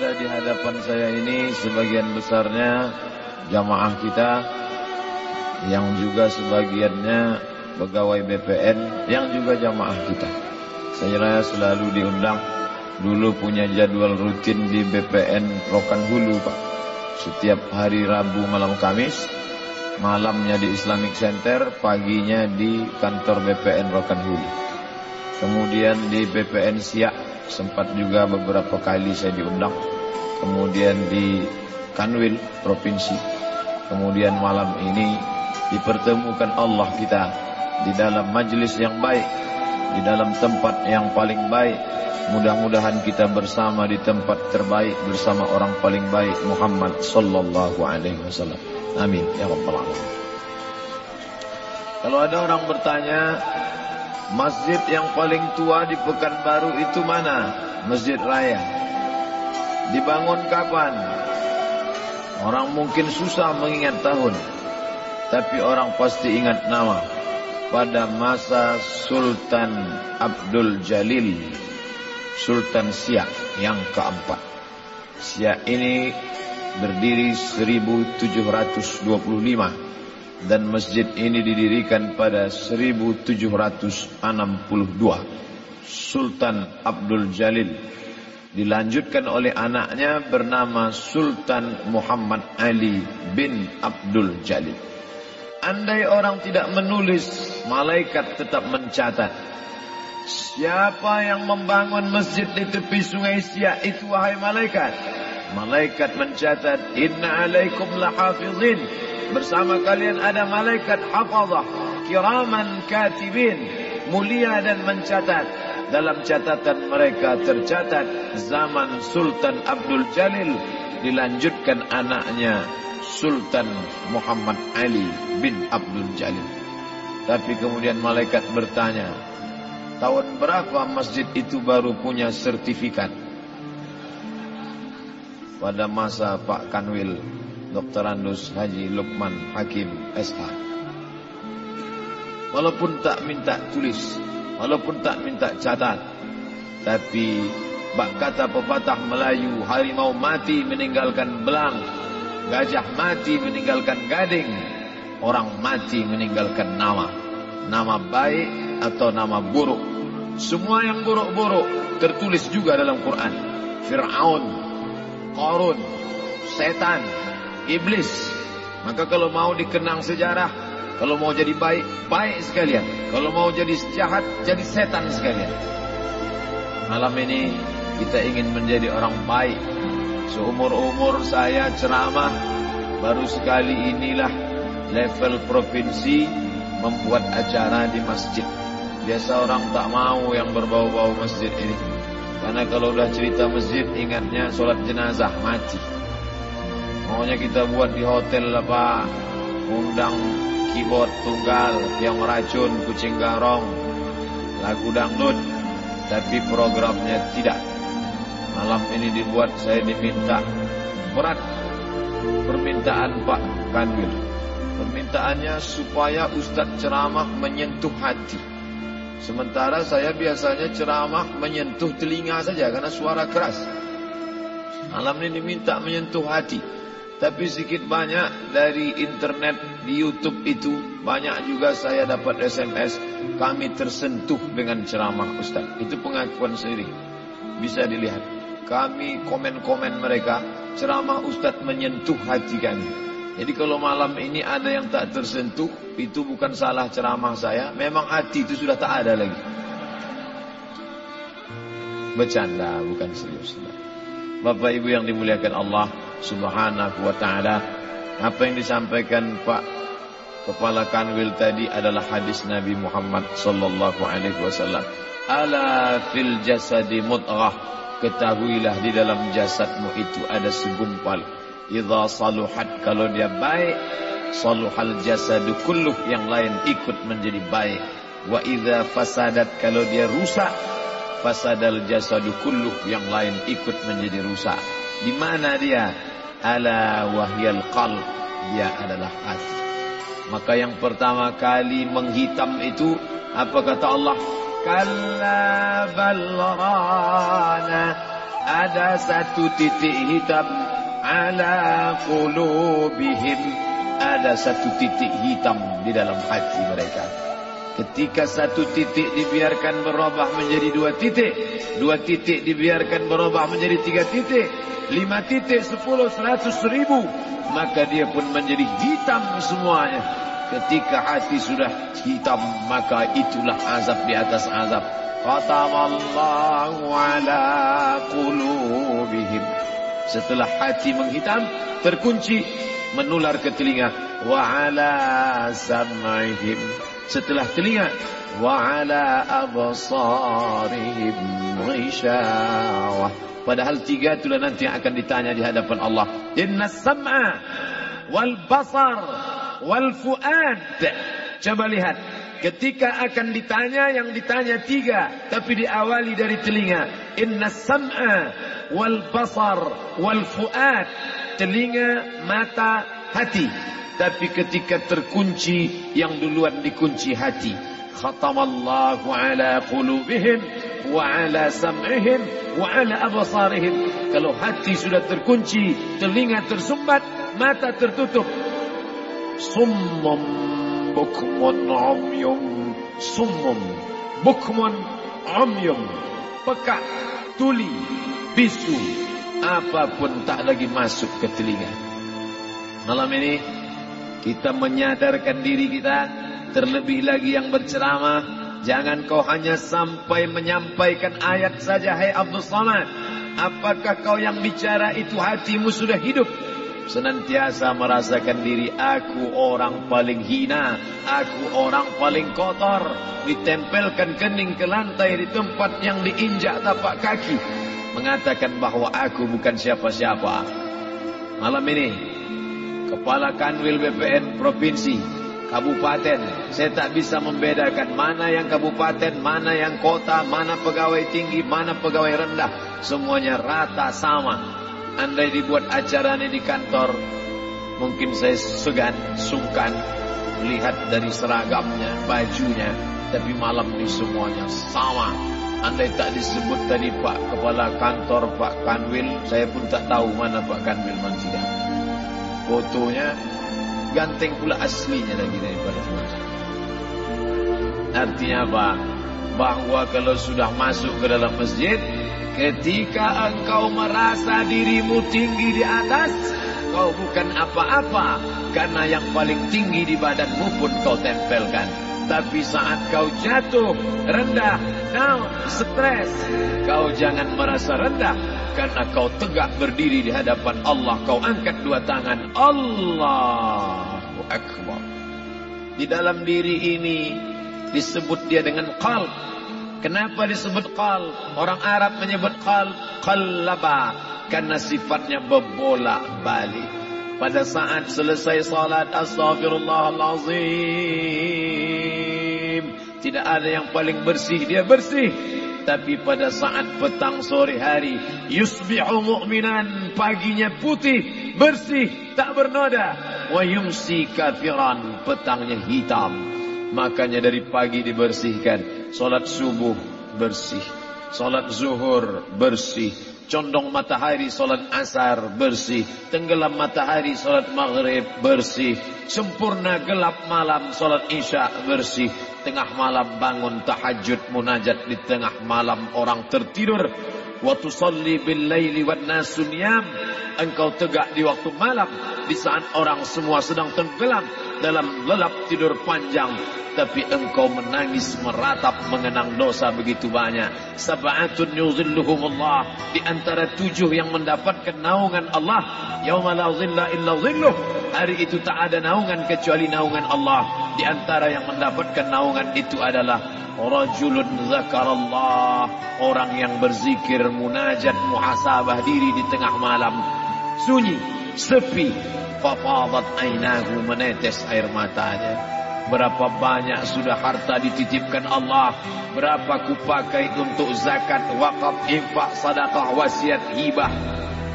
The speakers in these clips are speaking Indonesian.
ada di hadapan saya ini sebagian besarnya jamaah kita yang juga sebagiannya pegawai BPN yang juga jamaah kita. Saya selalu diundang dulu punya jadwal rutin di BPN Rokan Hulu Pak. Setiap hari Rabu malam Kamis, malamnya di Islamic Center, paginya di kantor BPN Rokan Hulu. Kemudian di BPN Siak sempat juga beberapa kali saya diundang. Kemudian di Kanwil Provinsi. Kemudian malam ini dipertemukan Allah kita di dalam majlis yang baik, di dalam tempat yang paling baik. Mudah-mudahan kita bersama di tempat terbaik bersama orang paling baik Muhammad sallallahu alaihi wasallam. Amin ya rabbal alamin. Kalau ada orang bertanya, masjid yang paling tua di Pekanbaru itu mana? Masjid Raya. Dibangun kapan? Orang mungkin susah mengingat tahun. Tapi orang pasti ingat nama. Pada masa Sultan Abdul Jalil. Sultan Siak yang keempat. Siak ini berdiri 1725 dan masjid ini didirikan pada 1762. Sultan Abdul Jalil dilanjutkan oleh anaknya bernama Sultan Muhammad Ali bin Abdul Jalil. Andai orang tidak menulis, malaikat tetap mencatat. Siapa yang membangun masjid di tepi sungai Siak itu wahai malaikat? Malaikat mencatat, Inna alaikum lahafizin. Bersama kalian ada malaikat hafazah. Kiraman katibin. Mulia dan mencatat. Dalam catatan mereka tercatat zaman Sultan Abdul Jalil dilanjutkan anaknya Sultan Muhammad Ali bin Abdul Jalil. Tapi kemudian malaikat bertanya, tahun berapa masjid itu baru punya sertifikat? Pada masa Pak Kanwil Dr. Andus Haji Lukman Hakim SH. Walaupun tak minta tulis, walaupun tak minta catat, tapi bak kata pepatah Melayu, harimau mati meninggalkan belang, gajah mati meninggalkan gading, orang mati meninggalkan nama. Nama baik atau nama buruk. Semua yang buruk-buruk tertulis juga dalam Quran. Fir'aun, Qarun, setan, iblis. Maka kalau mau dikenang sejarah, kalau mau jadi baik, baik sekalian. Kalau mau jadi jahat, jadi setan sekalian. Malam ini kita ingin menjadi orang baik. Seumur-umur saya ceramah, baru sekali inilah level provinsi membuat acara di masjid. Biasa orang tak mau yang berbau-bau masjid ini. Karena kalau udah cerita masjid, ingatnya sholat jenazah, mati. Maunya kita buat di hotel apa undang keyboard tunggal yang racun kucing garong. Lagu dangdut tapi programnya tidak. Malam ini dibuat saya diminta. Berat permintaan Pak Kanwil. Permintaannya supaya Ustadz ceramah menyentuh hati. Sementara saya biasanya ceramah menyentuh telinga saja karena suara keras. Malam ini diminta menyentuh hati tapi sedikit banyak dari internet di YouTube itu banyak juga saya dapat SMS kami tersentuh dengan ceramah Ustaz. Itu pengakuan sendiri. Bisa dilihat. Kami komen-komen mereka ceramah Ustaz menyentuh hati kami. Jadi kalau malam ini ada yang tak tersentuh, itu bukan salah ceramah saya, memang hati itu sudah tak ada lagi. Bercanda, bukan serius. Bapak Ibu yang dimuliakan Allah Subhanahu wa taala, apa yang disampaikan Pak Kepala Kanwil tadi adalah hadis Nabi Muhammad sallallahu alaihi wasallam. Ala fil jasadi mudghah. Ketahuilah di dalam jasadmu itu ada segumpal. Idza saluhat kalau dia baik, saluhal jasadu kulluh yang lain ikut menjadi baik. Wa idza fasadat kalau dia rusak, fasadal jasadu kulluh yang lain ikut menjadi rusak. Di mana dia? Ala wahyal qalb. Dia adalah hati. Maka yang pertama kali menghitam itu apa kata Allah? Kalla balrana ada satu titik hitam ala qulubihim ada satu titik hitam di dalam hati mereka ketika satu titik dibiarkan berubah menjadi dua titik dua titik dibiarkan berubah menjadi tiga titik lima titik sepuluh seratus ribu maka dia pun menjadi hitam semuanya ketika hati sudah hitam maka itulah azab di atas azab Khatamallahu ala qulubihim. Setelah hati menghitam, terkunci, menular ke telinga. Wa ala sam'ihim. Setelah telinga, wa ala absarihim ghishawah. Padahal tiga itulah nanti yang akan ditanya di hadapan Allah. Inna sam'a wal basar wal fuad. Coba lihat Ketika akan ditanya yang ditanya tiga tapi diawali dari telinga. Inna sam'a wal basar wal fuad. Telinga, mata, hati. Tapi ketika terkunci yang duluan dikunci hati. Khatamallahu ala qulubihim wa ala sam'ihim wa ala abasarihim. Kalau hati sudah terkunci, telinga tersumbat, mata tertutup. Summum bukmun umyum summum bukmun umyum pekak tuli bisu apa pun tak lagi masuk ke telinga malam ini kita menyadarkan diri kita terlebih lagi yang berceramah. Jangan kau hanya sampai menyampaikan ayat saja Hai Abdul Samad Apakah kau yang bicara itu hatimu sudah hidup? Senantiasa merasakan diri aku orang paling hina, aku orang paling kotor, ditempelkan kening ke lantai di tempat yang diinjak tapak kaki, mengatakan bahwa aku bukan siapa-siapa. Malam ini, Kepala Kanwil BPN Provinsi, Kabupaten, saya tak bisa membedakan mana yang kabupaten, mana yang kota, mana pegawai tinggi, mana pegawai rendah. Semuanya rata sama. Andai dibuat acara ini di kantor, mungkin saya segan, sungkan melihat dari seragamnya, bajunya, tapi malam ini semuanya sama. Andai tak disebut tadi Pak Kepala Kantor, Pak Kanwil, saya pun tak tahu mana Pak Kanwil man tidak. Fotonya ganteng pula aslinya lagi daripada foto. Artinya apa? Bahwa kalau sudah masuk ke dalam masjid, Ketika engkau merasa dirimu tinggi di atas, kau bukan apa-apa. Karena yang paling tinggi di badanmu pun kau tempelkan. Tapi saat kau jatuh, rendah, down, stres, kau jangan merasa rendah. Karena kau tegak berdiri di hadapan Allah. Kau angkat dua tangan. Allahu Akbar. Di dalam diri ini disebut dia dengan qalb. Kenapa disebut qal? Orang Arab menyebut qal qallaba karena sifatnya berbolak balik. Pada saat selesai salat astaghfirullahalazim, tidak ada yang paling bersih, dia bersih. Tapi pada saat petang sore hari, yusbihu mu'minan, paginya putih, bersih, tak bernoda. Wa yumsi kafiran, petangnya hitam. Makanya dari pagi dibersihkan. Salat subuh bersih. Salat zuhur bersih. Condong matahari salat asar bersih. Tenggelam matahari salat maghrib bersih. Sempurna gelap malam salat isya bersih. Tengah malam bangun tahajud munajat di tengah malam orang tertidur. Wa tusalli bil laili wan nasu Engkau tegak di waktu malam di saat orang semua sedang tenggelam dalam lelap tidur panjang tapi engkau menangis meratap mengenang dosa begitu banyak. Sab'atun yuzilluhumullah. Di antara tujuh yang mendapatkan naungan Allah yauma la zilla illa zilluh. Hari itu tak ada naungan kecuali naungan Allah. Di antara yang mendapatkan naungan itu adalah rajulun zakarallah. Orang yang berzikir munajat muhasabah diri di tengah malam sunyi sepi. Fafadat ainahu menetes air matanya. Berapa banyak sudah harta dititipkan Allah. Berapa kupakai untuk zakat, wakaf, infak, sadaqah, wasiat, hibah.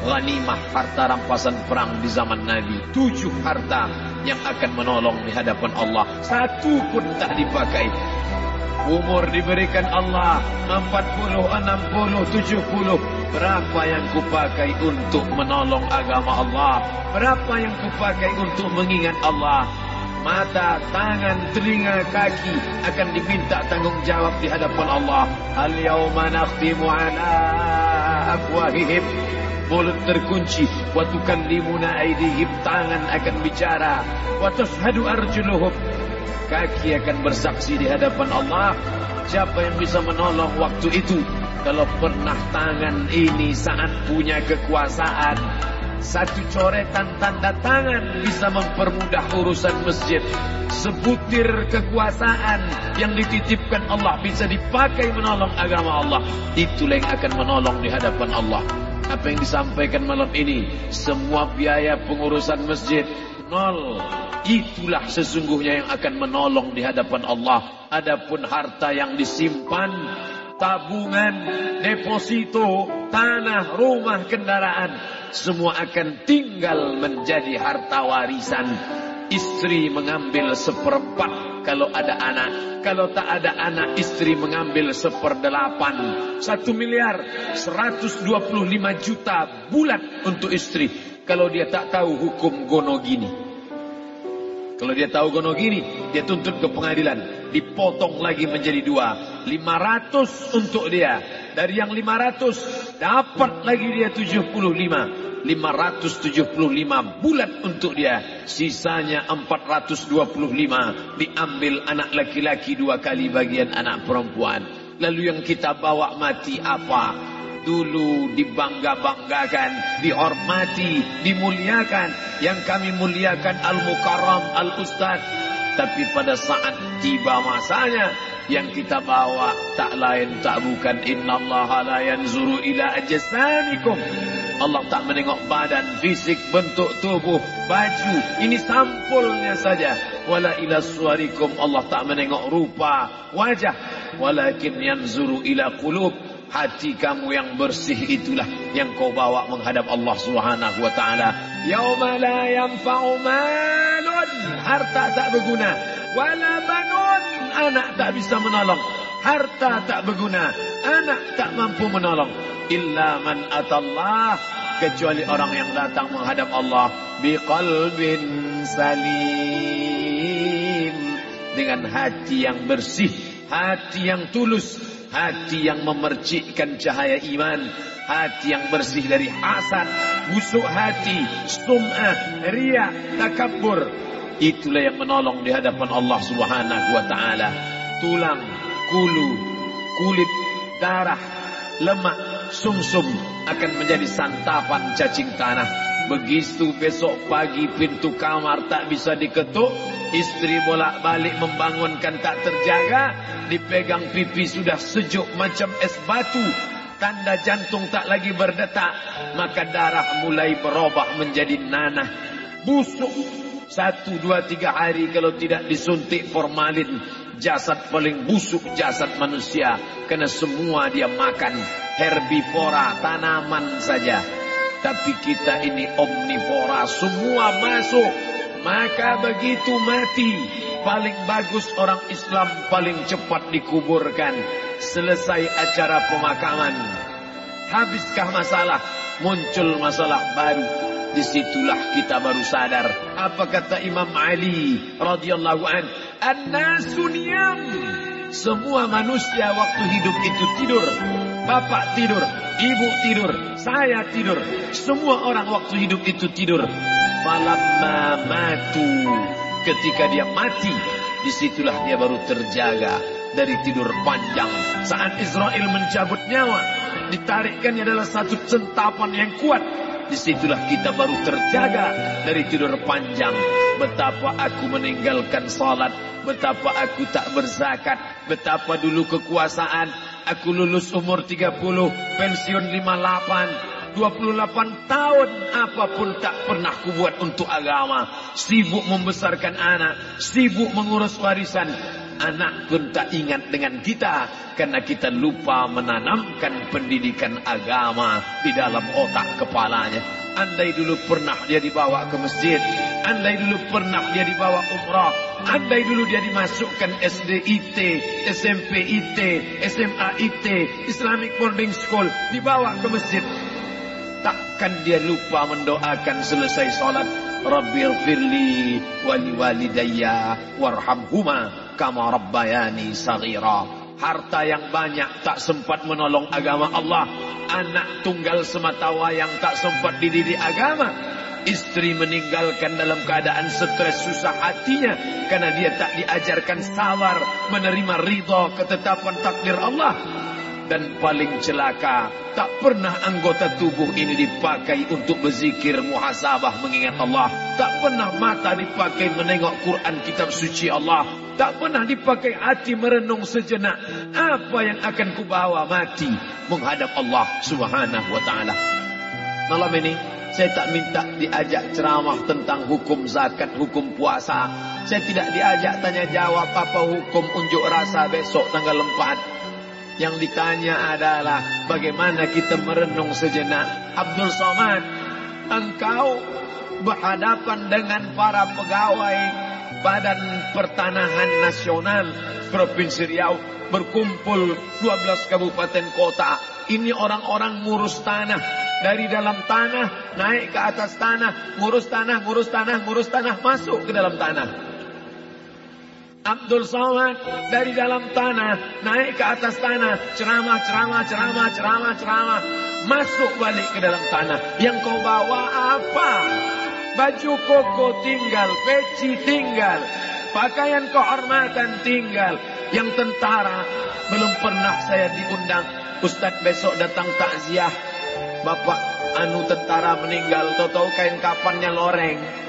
Ghanimah, harta rampasan perang di zaman Nabi. Tujuh harta yang akan menolong di hadapan Allah. Satu pun tak dipakai. Umur diberikan Allah. 40, 60, 70 Berapa yang kupakai untuk menolong agama Allah? Berapa yang kupakai untuk mengingat Allah? Mata, tangan, telinga, kaki akan diminta tanggung jawab di hadapan Allah. Al-yawma nakhtimu ala afwahihim. Mulut terkunci. Wa tukallimuna aidihim. Tangan akan bicara. Wa tashhadu arjuluhum. Kaki akan bersaksi di hadapan Allah. Siapa yang bisa menolong waktu itu? Kalau pernah tangan ini saat punya kekuasaan Satu coretan tanda tangan bisa mempermudah urusan masjid. Sebutir kekuasaan yang dititipkan Allah bisa dipakai menolong agama Allah. Itulah yang akan menolong di hadapan Allah. Apa yang disampaikan malam ini? Semua biaya pengurusan masjid Nol. Itulah sesungguhnya yang akan menolong di hadapan Allah. Adapun harta yang disimpan tabungan, deposito, tanah, rumah, kendaraan. Semua akan tinggal menjadi harta warisan. Istri mengambil seperempat kalau ada anak. Kalau tak ada anak, istri mengambil seperdelapan. Satu miliar, 125 juta bulat untuk istri. Kalau dia tak tahu hukum gono gini. Kalau dia tahu gono gini, dia tuntut ke pengadilan. Dipotong lagi menjadi dua. 500 untuk dia. Dari yang 500, dapat lagi dia 75. 575 bulat untuk dia. Sisanya 425 diambil anak laki-laki dua kali bagian anak perempuan. Lalu yang kita bawa mati apa? Dulu dibangga-banggakan, dihormati, dimuliakan. Yang kami muliakan Al-Mukarram, Al-Ustaz. Tapi pada saat tiba masanya, yang kita bawa tak lain tak bukan innallaha la yanzuru ila ajsamikum. Allah tak menengok badan, fisik, bentuk tubuh, baju. Ini sampulnya saja. Wala ila suarikum. Allah tak menengok rupa, wajah. Walakin yanzuru ila qulub hati kamu yang bersih itulah yang kau bawa menghadap Allah Subhanahu wa taala. Yauma la yanfa'u malun, harta tak berguna, wala banun, anak tak bisa menolong. Harta tak berguna, anak tak mampu menolong. Illa man atallah, kecuali orang yang datang menghadap Allah. Biqalbin salim. Dengan hati yang bersih, hati yang tulus, hati yang memercikkan cahaya iman, hati yang bersih dari hasad, busuk hati, sum'ah, ria, takabur. Itulah yang menolong di hadapan Allah Subhanahu wa taala. Tulang, kulu, kulit, darah, lemak, sumsum akan menjadi santapan cacing tanah. Begitu besok pagi pintu kamar tak bisa diketuk, istri bolak-balik membangunkan tak terjaga, dipegang pipi sudah sejuk macam es batu, tanda jantung tak lagi berdetak, maka darah mulai berubah menjadi nanah, busuk. Satu, dua, tiga hari kalau tidak disuntik formalin, jasad paling busuk jasad manusia, karena semua dia makan herbivora, tanaman saja. Tapi kita ini omnivora, semua masuk. Maka begitu mati, paling bagus orang Islam paling cepat dikuburkan. Selesai acara pemakaman. Habiskah masalah? Muncul masalah baru. Di situlah kita baru sadar. Apa kata Imam Ali radhiyallahu an? An-nasu Semua manusia waktu hidup itu tidur. Bapak tidur, ibu tidur, saya tidur. Semua orang waktu hidup itu tidur. Falamma matu. Ketika dia mati, di situlah dia baru terjaga dari tidur panjang. Saat Israel mencabut nyawa, ditarikkannya adalah satu centapan yang kuat. Di situlah kita baru terjaga dari tidur panjang. Betapa aku meninggalkan salat, betapa aku tak berzakat, betapa dulu kekuasaan, Aku lulus umur 30, pensiun 58, 28 tahun apa pun tak pernah kubuat untuk agama. Sibuk membesarkan anak, sibuk mengurus warisan. Anak pun tak ingat dengan kita karena kita lupa menanamkan pendidikan agama di dalam otak kepalanya. Andai dulu pernah dia dibawa ke masjid, andai dulu pernah dia dibawa umrah, andai dulu dia dimasukkan SDIT, SMPIT, SMAIT, Islamic Boarding School, dibawa ke masjid. Takkan dia lupa mendoakan selesai sholat. Rabbil firli wali walidayya warhamhuma kama rabbayani saghira. Harta yang banyak tak sempat menolong agama Allah. Anak tunggal semata wayang tak sempat dididik agama. Istri meninggalkan dalam keadaan stres susah hatinya. Karena dia tak diajarkan sabar menerima ridha ketetapan takdir Allah. Dan paling celaka, tak pernah anggota tubuh ini dipakai untuk berzikir muhasabah mengingat Allah. Tak pernah mata dipakai menengok Quran kitab suci Allah. Tak pernah dipakai hati merenung sejenak. Apa yang akan kubawa mati menghadap Allah subhanahu wa ta'ala. Malam ini, saya tak minta diajak ceramah tentang hukum zakat, hukum puasa. Saya tidak diajak tanya jawab apa hukum unjuk rasa besok tanggal 4. Yang ditanya adalah bagaimana kita merenung sejenak. Abdul Somad, engkau berhadapan dengan para pegawai Badan Pertanahan Nasional Provinsi Riau berkumpul 12 kabupaten kota. Ini orang-orang ngurus tanah. Dari dalam tanah, naik ke atas tanah, ngurus tanah, ngurus tanah, ngurus tanah, masuk ke dalam tanah. Abdul Somad dari dalam tanah naik ke atas tanah ceramah ceramah ceramah ceramah ceramah. Masuk balik ke dalam tanah. Yang kau bawa apa? Baju koko tinggal peci tinggal pakaian kehormatan tinggal. Yang tentara belum pernah saya diundang. Ustadz besok datang takziah. Bapak anu tentara meninggal tahu-tahu kain kapannya loreng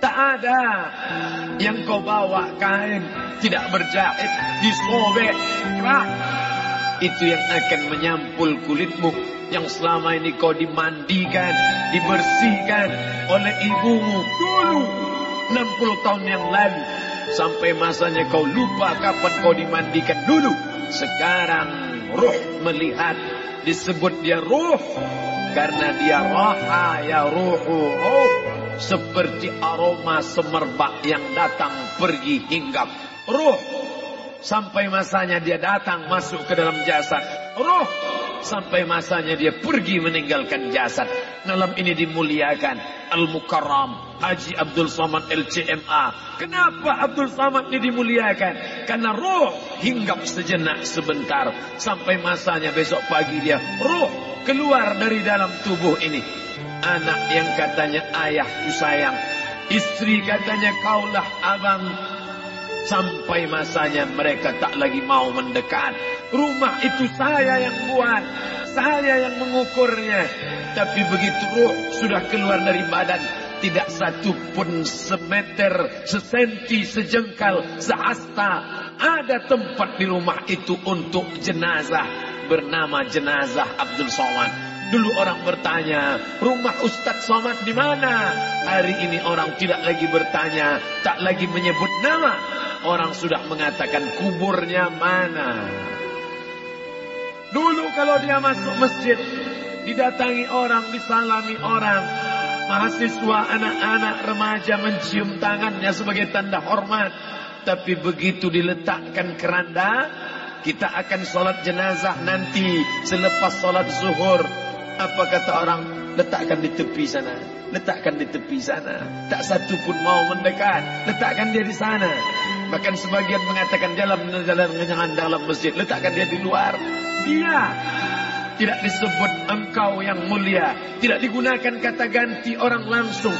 Tak ada yang kau bawa kain tidak berjahit, disobek, kerak. Itu yang akan menyampul kulitmu yang selama ini kau dimandikan, dibersihkan oleh ibumu dulu 60 tahun yang lalu. Sampai masanya kau lupa kapan kau dimandikan dulu. Sekarang ruh melihat disebut dia ruh karena dia roha ya ruhu ruh seperti aroma semerbak yang datang pergi hinggap. Ruh sampai masanya dia datang masuk ke dalam jasad. Ruh sampai masanya dia pergi meninggalkan jasad. Malam ini dimuliakan Al-Mukarram Haji Abdul Samad LCMA. Kenapa Abdul Samad ini dimuliakan? Karena roh hinggap sejenak sebentar sampai masanya besok pagi dia roh keluar dari dalam tubuh ini. Anak yang katanya ayahku sayang. Istri katanya kaulah abang. Sampai masanya mereka tak lagi mau mendekat. Rumah itu saya yang buat. Saya yang mengukurnya. Tapi begitu ruh sudah keluar dari badan. Tidak satu pun semeter, sesenti, sejengkal, sehasta. Ada tempat di rumah itu untuk jenazah. Bernama jenazah Abdul Somad. Dulu orang bertanya, rumah Ustadz Somad di mana? Hari ini orang tidak lagi bertanya, tak lagi menyebut nama. Orang sudah mengatakan kuburnya mana. Dulu kalau dia masuk masjid, didatangi orang, disalami orang. Mahasiswa, anak-anak, remaja mencium tangannya sebagai tanda hormat. Tapi begitu diletakkan keranda, kita akan sholat jenazah nanti selepas sholat zuhur. Apa kata orang? Letakkan di tepi sana. Letakkan di tepi sana. Tak satu pun mau mendekat. Letakkan dia di sana. Bahkan sebagian mengatakan dalam jalan jangan dalam masjid. Letakkan dia di luar. Dia tidak disebut engkau yang mulia. Tidak digunakan kata ganti orang langsung.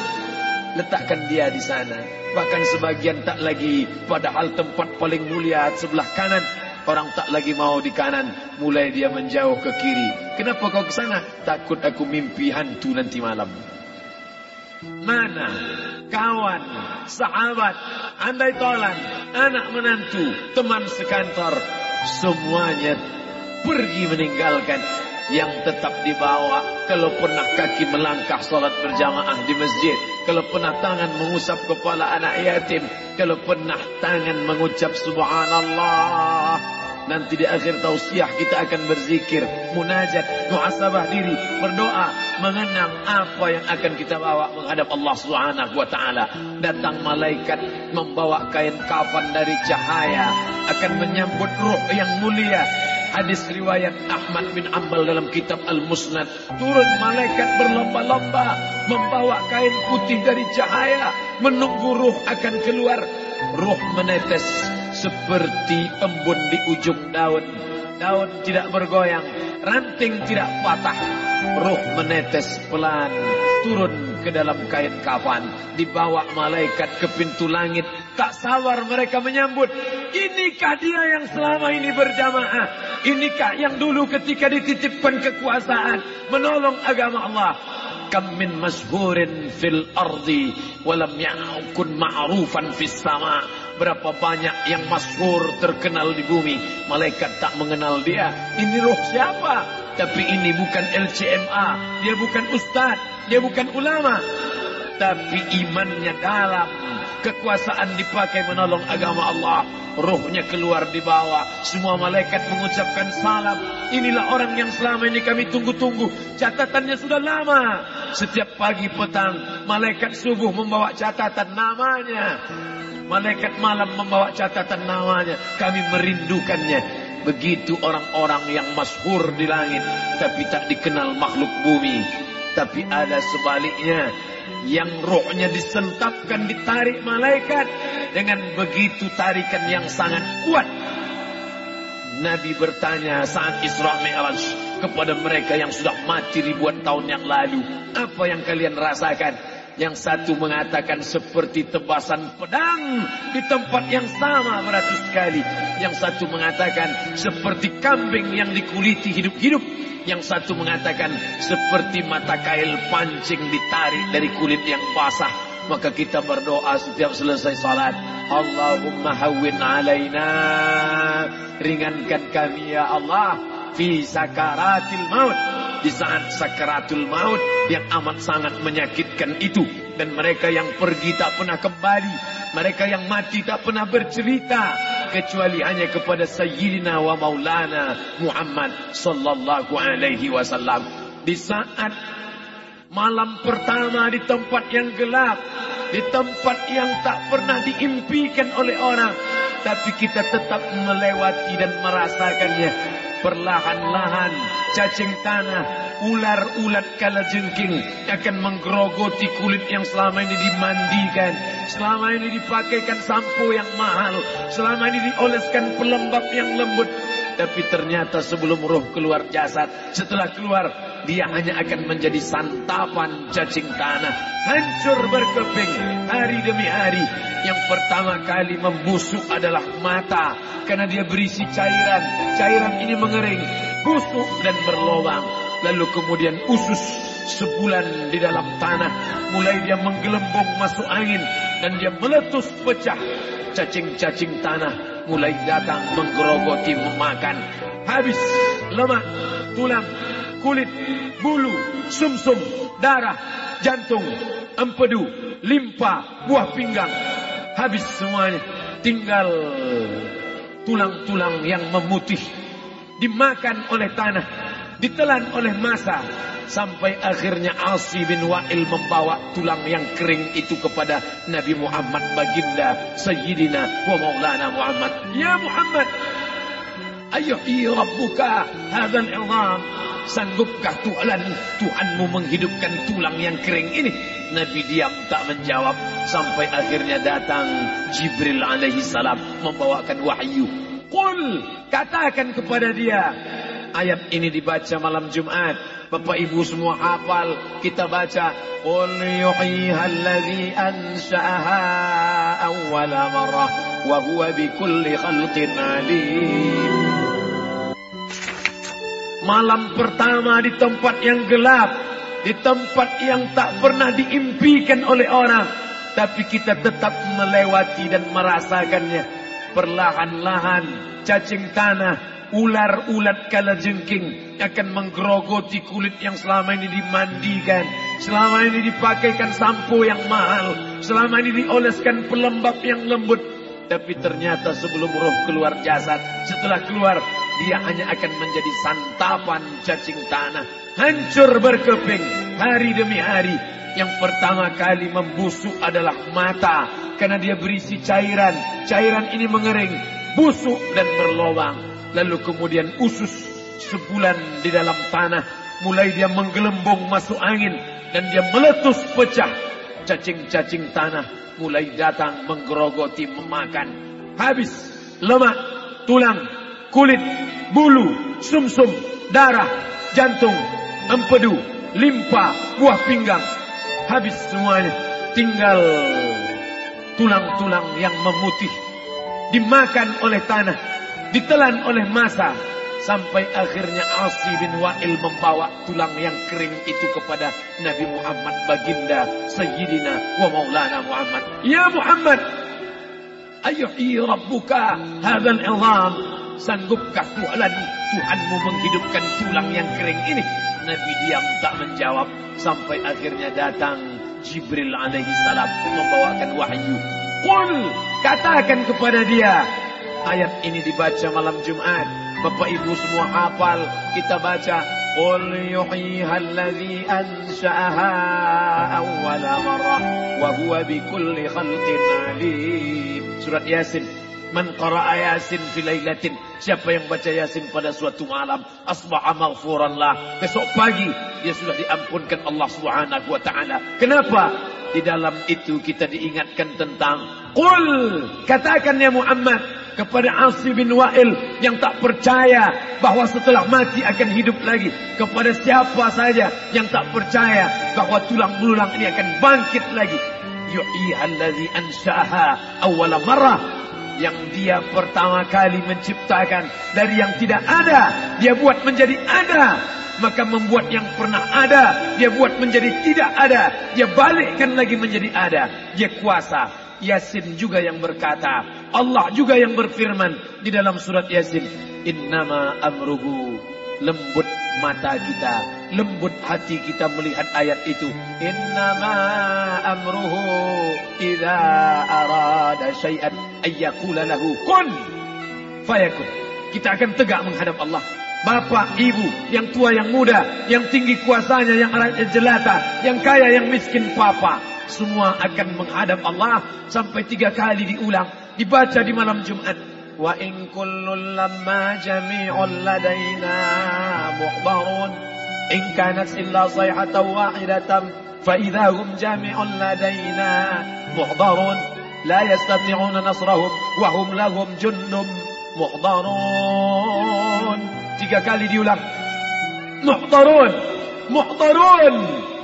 Letakkan dia di sana. Bahkan sebagian tak lagi. Padahal tempat paling mulia sebelah kanan Orang tak lagi mau di kanan, mulai dia menjauh ke kiri. Kenapa kau ke sana? Takut aku mimpi hantu nanti malam. Mana? Kawan, sahabat, andai tolan, anak menantu, teman sekantor, semuanya pergi meninggalkan. Yang tetap dibawa kalau pernah kaki melangkah salat berjamaah di masjid. Kalau pernah tangan mengusap kepala anak yatim. Kalau pernah tangan mengucap subhanallah Nanti di akhir tausiah kita akan berzikir, munajat, muhasabah diri, berdoa, mengenang apa yang akan kita bawa menghadap Allah Subhanahu wa taala. Datang malaikat membawa kain kafan dari cahaya akan menyambut ruh yang mulia Hadis riwayat Ahmad bin Ambal dalam kitab Al-Musnad. Turun malaikat berlomba-lomba membawa kain putih dari cahaya. Menunggu ruh akan keluar. Ruh menetes seperti embun di ujung daun. Daun tidak bergoyang. Ranting tidak patah. Ruh menetes pelan. Turun ke dalam kain kafan. Dibawa malaikat ke pintu langit. Tak sabar mereka menyambut. Inikah dia yang selama ini berjamaah? Inikah yang dulu ketika dititipkan kekuasaan menolong agama Allah? Kam min mashurin fil ardi walam ya'kun ma'rufan fis sama. Berapa banyak yang masyhur terkenal di bumi, malaikat tak mengenal dia. Ini roh siapa? Tapi ini bukan LCMA, dia bukan ustaz, dia bukan ulama. Tapi imannya dalam, kekuasaan dipakai menolong agama Allah Rohnya keluar di bawah. Semua malaikat mengucapkan salam. Inilah orang yang selama ini kami tunggu-tunggu. Catatannya sudah lama. Setiap pagi petang, malaikat subuh membawa catatan namanya. Malaikat malam membawa catatan namanya. Kami merindukannya. Begitu orang-orang yang masyhur di langit. Tapi tak dikenal makhluk bumi. Tapi ada sebaliknya yang rohnya disentapkan ditarik malaikat dengan begitu tarikan yang sangat kuat. Nabi bertanya saat Isra Mi'raj kepada mereka yang sudah mati ribuan tahun yang lalu, apa yang kalian rasakan? Yang satu mengatakan seperti tebasan pedang di tempat yang sama beratus kali. Yang satu mengatakan seperti kambing yang dikuliti hidup-hidup. Yang satu mengatakan seperti mata kail pancing ditarik dari kulit yang basah. Maka kita berdoa setiap selesai salat. Allahumma hawin alaina. Ringankan kami ya Allah. Fi sakaratil maut di saat sakaratul maut yang amat sangat menyakitkan itu. Dan mereka yang pergi tak pernah kembali. Mereka yang mati tak pernah bercerita. Kecuali hanya kepada sayyidina wa maulana Muhammad sallallahu alaihi wasallam. Di saat malam pertama di tempat yang gelap di tempat yang tak pernah diimpikan oleh orang tapi kita tetap melewati dan merasakannya perlahan-lahan cacing tanah, ular-ulat kala jengking akan menggerogoti kulit yang selama ini dimandikan, selama ini dipakaikan sampo yang mahal, selama ini dioleskan pelembab yang lembut. Tapi ternyata sebelum roh keluar jasad, setelah keluar dia hanya akan menjadi santapan cacing tanah. Hancur berkeping hari demi hari. Yang pertama kali membusuk adalah mata. Karena dia berisi cairan. Cairan ini mengering busuk dan berlobang. Lalu kemudian usus sebulan di dalam tanah. Mulai dia menggelembung masuk angin. Dan dia meletus pecah. Cacing-cacing tanah mulai datang menggerogoti memakan. Habis lemak, tulang, kulit, bulu, sumsum, darah, jantung, empedu, limpa, buah pinggang. Habis semuanya. Tinggal tulang-tulang yang memutih dimakan oleh tanah, ditelan oleh masa, sampai akhirnya Asi bin Wa'il membawa tulang yang kering itu kepada Nabi Muhammad baginda Sayyidina wa Maulana Muhammad. Ya Muhammad, ayuhi rabbuka hadzal 'idham. Sanggupkah Tuhan Tuhanmu menghidupkan tulang yang kering ini? Nabi diam tak menjawab sampai akhirnya datang Jibril alaihi salam membawakan wahyu Qul katakan kepada dia. Ayat ini dibaca malam Jumat. Bapak Ibu semua hafal. Kita baca. Qul marrah. Wa huwa bikulli khalqin alim. Malam pertama di tempat yang gelap. Di tempat yang tak pernah diimpikan oleh orang. Tapi kita tetap melewati dan merasakannya perlahan-lahan cacing tanah, ular-ulat kala jengking akan menggerogoti kulit yang selama ini dimandikan, selama ini dipakaikan sampo yang mahal, selama ini dioleskan pelembab yang lembut. Tapi ternyata sebelum roh keluar jasad, setelah keluar dia hanya akan menjadi santapan cacing tanah. Hancur berkeping hari demi hari. Yang pertama kali membusuk adalah mata. Karena dia berisi cairan. Cairan ini mengering, busuk dan berlobang. Lalu kemudian usus sebulan di dalam tanah. Mulai dia menggelembung masuk angin. Dan dia meletus pecah. Cacing-cacing tanah mulai datang menggerogoti memakan. Habis lemak, tulang, kulit, bulu, sumsum, -sum, darah, jantung, empedu, limpa, buah pinggang. Habis semuanya. Tinggal tulang-tulang yang memutih. Dimakan oleh tanah. Ditelan oleh masa Sampai akhirnya Asi bin Wa'il membawa tulang yang kering itu kepada Nabi Muhammad baginda Sayyidina wa Maulana Muhammad. Ya Muhammad, ayuhi rabbuka hadzal izam. Sanggupkah Tuhan Tuhanmu menghidupkan tulang yang kering ini? Nabi diam tak menjawab sampai akhirnya datang Jibril alaihi salam membawakan wahyu. Qul katakan kepada dia ayat ini dibaca malam Jumat Bapak Ibu semua hafal kita baca Qul yuhyiha ansha'aha awwala marrah wa huwa bikulli khalqin alim. Surat Yasin. Man qara'a Yasin fi lailatin. Siapa yang baca Yasin pada suatu malam, asbaha maghfuran lah. Besok pagi dia sudah diampunkan Allah Subhanahu wa taala. Kenapa? Di dalam itu kita diingatkan tentang Qul katakan ya Muhammad kepada Asi bin Wa'il yang tak percaya bahwa setelah mati akan hidup lagi. Kepada siapa saja yang tak percaya bahwa tulang belulang ini akan bangkit lagi. Yu'ihallazi ansa'aha awwala marrah. Yang dia pertama kali menciptakan. Dari yang tidak ada dia buat menjadi ada. Maka membuat yang pernah ada dia buat menjadi tidak ada. Dia balikkan lagi menjadi ada. Dia kuasa. Yasin juga yang berkata, Allah juga yang berfirman di dalam surat Yasin, "Innama amruhu" lembut mata kita, lembut hati kita melihat ayat itu. Innama amruhu idza arada syai'an ayyakula lahu kun fayakun. Kita akan tegak menghadap Allah. Bapak, ibu, yang tua, yang muda, yang tinggi kuasanya, yang jelata, yang kaya, yang miskin, papa semua akan menghadap Allah sampai tiga kali diulang dibaca di malam Jumat. Wa in kullun lamma jami'un ladaina muhbarun. In kanat illa sayhatan wahidatan fa idza hum jami'un ladaina muhbarun. La yastati'una nasrahum wa hum lahum junnum muhdarun tiga kali diulang. Muhdarun muhdarun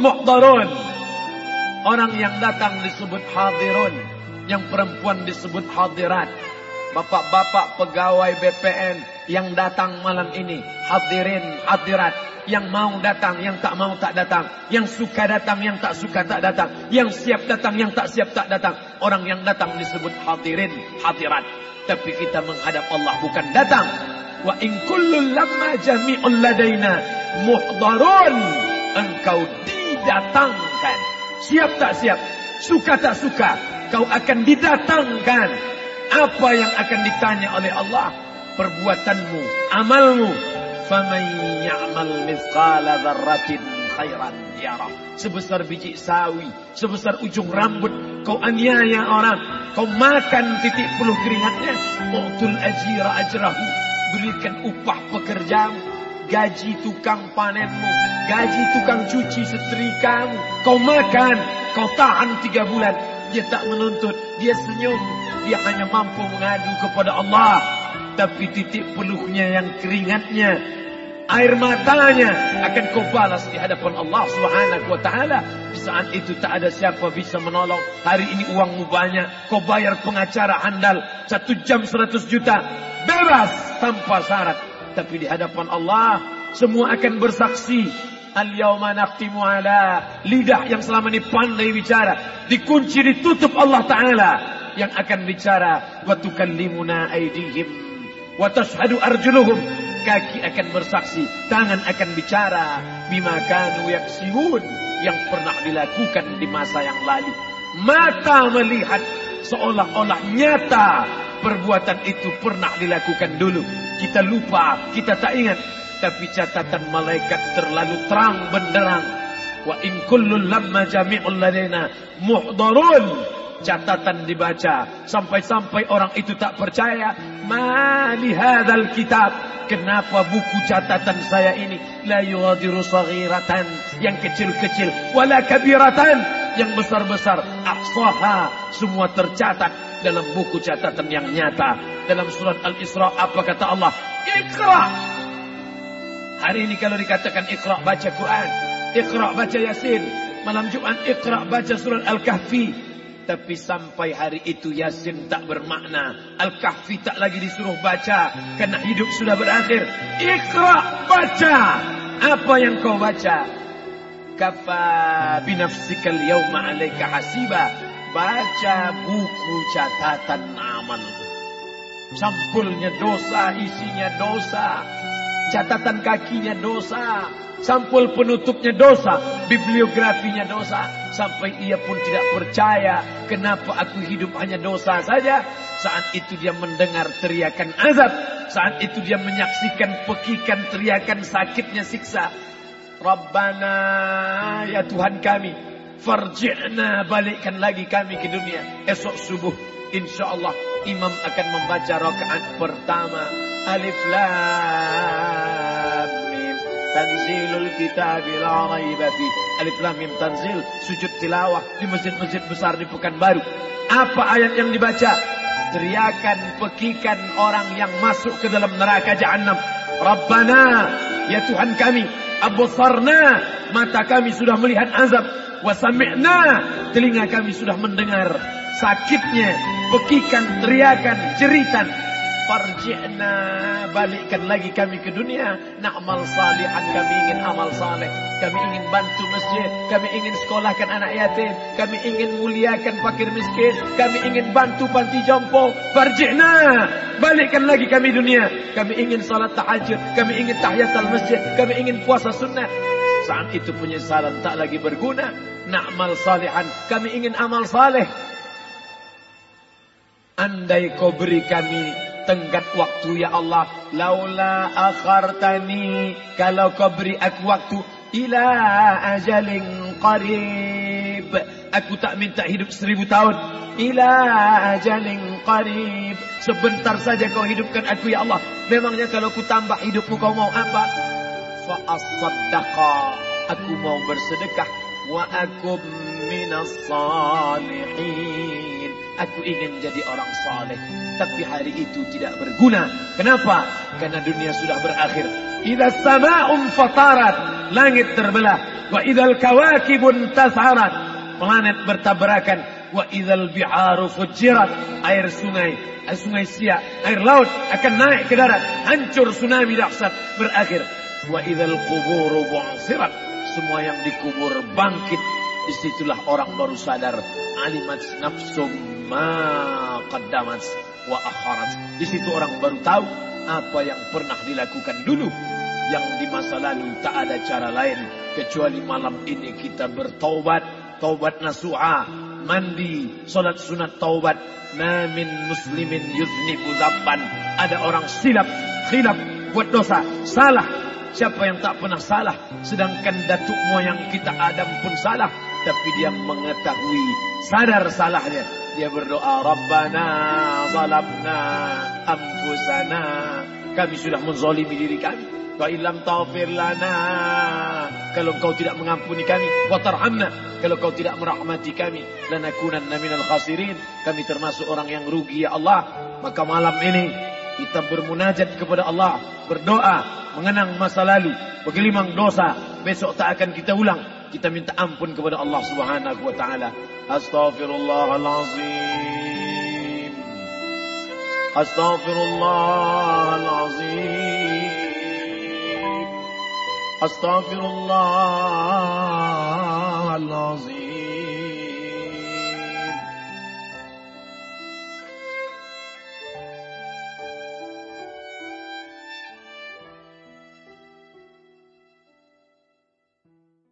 muhdarun Orang yang datang disebut hadirun. Yang perempuan disebut hadirat. Bapak-bapak pegawai BPN yang datang malam ini. Hadirin, hadirat. Yang mau datang, yang tak mau tak datang. Yang suka datang, yang tak suka tak datang. Yang siap datang, yang tak siap tak datang. Orang yang datang disebut hadirin, hadirat. Tapi kita menghadap Allah bukan datang. Wa in kullu lamma jami'un ladaina muhdarun. Engkau didatangkan. Siap tak siap, suka tak suka, kau akan didatangkan apa yang akan ditanya oleh Allah. Perbuatanmu amalmu. Faman ya'mal mithqala dzarratin khairan yarah sebesar biji sawi sebesar ujung rambut kau aniaya orang. Kau makan titik puluh keringatnya. Mutul ajira ajrahu. Berikan upah pekerjamu. Gaji tukang panenmu. Gaji tukang cuci setrikamu. Kau makan kau tahan tiga bulan. Dia tak menuntut, dia senyum. Dia hanya mampu mengadu kepada Allah. Tapi titik peluhnya yang keringatnya, air matanya akan kau balas di hadapan Allah Subhanahu wa taala. Saat itu tak ada siapa bisa menolong. Hari ini uangmu banyak, kau bayar pengacara handal satu jam seratus juta, bebas tanpa syarat. Tapi di hadapan Allah semua akan bersaksi. Al-yawma naqtimu ala lidah yang selama ini pandai bicara dikunci ditutup Allah taala yang akan bicara wa tukallimuna aydihim wa tashhadu arjuluhum kaki akan bersaksi tangan akan bicara bima kanu yaksibun yang pernah dilakukan di masa yang lalu mata melihat seolah-olah nyata perbuatan itu pernah dilakukan dulu. Kita lupa, kita tak ingat. Tapi catatan malaikat terlalu terang benderang. Wa in kullun lamma jami'ul ladaina muhdarun. Catatan dibaca. Sampai-sampai orang itu tak percaya. Ma li hadzal kitab? Kenapa buku catatan saya ini? La yughadiru saghiratan. Yang kecil-kecil. Wala kabiratan. Yang besar-besar. Ahsaha semua tercatat dalam buku catatan yang nyata. Dalam surat Al-Isra apa kata Allah? Iqra hari ini kalau dikatakan Iqra baca Quran Iqra baca Yasin malam Jumat Iqra baca surat Al-Kahfi tapi sampai hari itu Yasin tak bermakna. Al-Kahfi tak lagi disuruh baca. Karena hidup sudah berakhir. Iqra baca. Apa yang kau baca? Kafa binafsikal yawma alaika hasiba. Baca buku catatan amal. Sampulnya dosa, isinya dosa. Catatan kakinya dosa. Sampul penutupnya dosa. Bibliografinya dosa. Sampai ia pun tidak percaya. Kenapa aku hidup hanya dosa saja. Saat itu dia mendengar teriakan azab. Saat itu dia menyaksikan pekikan teriakan sakitnya siksa. Rabbana ya Tuhan kami. Farji'na balikkan lagi kami ke dunia. Esok subuh. Insya Allah imam akan membaca rakaat pertama. Alif Lam Mim. Tanzilul kitab la raiba fi. Alif Lam Mim tanzil. Sujud tilawah di masjid-masjid besar di Pekanbaru. Apa ayat yang dibaca? Teriakan, pekikan orang yang masuk ke dalam neraka jahanam. Rabbana, ya Tuhan kami, absarna, mata kami sudah melihat azab. Wasami'na, telinga kami sudah mendengar sakitnya, pekikan, teriakan, jeritan. Farji'na, balikkan lagi kami ke dunia. Na'mal salihan, kami ingin amal saleh. Kami ingin bantu masjid. Kami ingin sekolahkan anak yatim. Kami ingin muliakan fakir miskin. Kami ingin bantu panti jompo. Farji'na, balikkan lagi kami dunia. Kami ingin salat tahajud. Kami ingin tahiyatul masjid. Kami ingin puasa sunnah. Saat itu penyesalan tak lagi berguna. Na'mal salihan, kami ingin amal saleh. Andai kau beri kami tenggat waktu ya Allah. Laula akhartani. Kalau kau beri aku waktu. Ila ajalin qarib. Aku tak minta hidup seribu tahun. Ila ajalin qarib. Sebentar saja kau hidupkan aku ya Allah. Memangnya kalau ku tambah hidupmu kau mau apa? Fa'asaddaqa. Aku mau bersedekah. Wa akum minas salihin. Aku ingin jadi orang saleh. Tapi hari itu tidak berguna. Kenapa? Karena dunia sudah berakhir. Idza sama'un fatarat. Langit terbelah. Wa idzal kawakibun tasarat. Planet bertabrakan. Wa idzal biharu fujirat. Air sungai. Sungai siak. Air laut akan naik ke darat. Hancur tsunami dahsyat. Berakhir. Wa idzal quburu bu'sirat. Semua yang dikubur bangkit. Di situlah orang baru sadar. Alimat nafsum ma qaddamat wa akharat. Di situ orang baru tahu apa yang pernah dilakukan dulu. Yang di masa lalu tak ada cara lain. Kecuali malam ini kita bertaubat. Taubat nasu'a. Mandi. Salat sunat taubat. Ma min muslimin yuznibu zabban. Ada orang silap. Khilaf. Buat dosa. Salah. Siapa yang tak pernah salah. Sedangkan datuk moyang kita Adam pun salah. Tapi dia mengetahui. Sadar salahnya. Dia berdoa, Rabbana zalamna anfusana. Kami sudah menzolimi diri kami. Wa ilam taufir lana. Kalau engkau tidak mengampuni kami. Wa tarhamna. Kalau engkau tidak merahmati kami. Lanakunanna minal khasirin. Kami termasuk orang yang rugi ya Allah. Maka malam ini kita bermunajat kepada Allah. Berdoa. Mengenang masa lalu. Bergelimang dosa. Besok tak akan kita ulang kita minta ampun kepada Allah Subhanahu wa taala. Astaghfirullahalazim. Astaghfirullahalazim. Astaghfirullahalazim.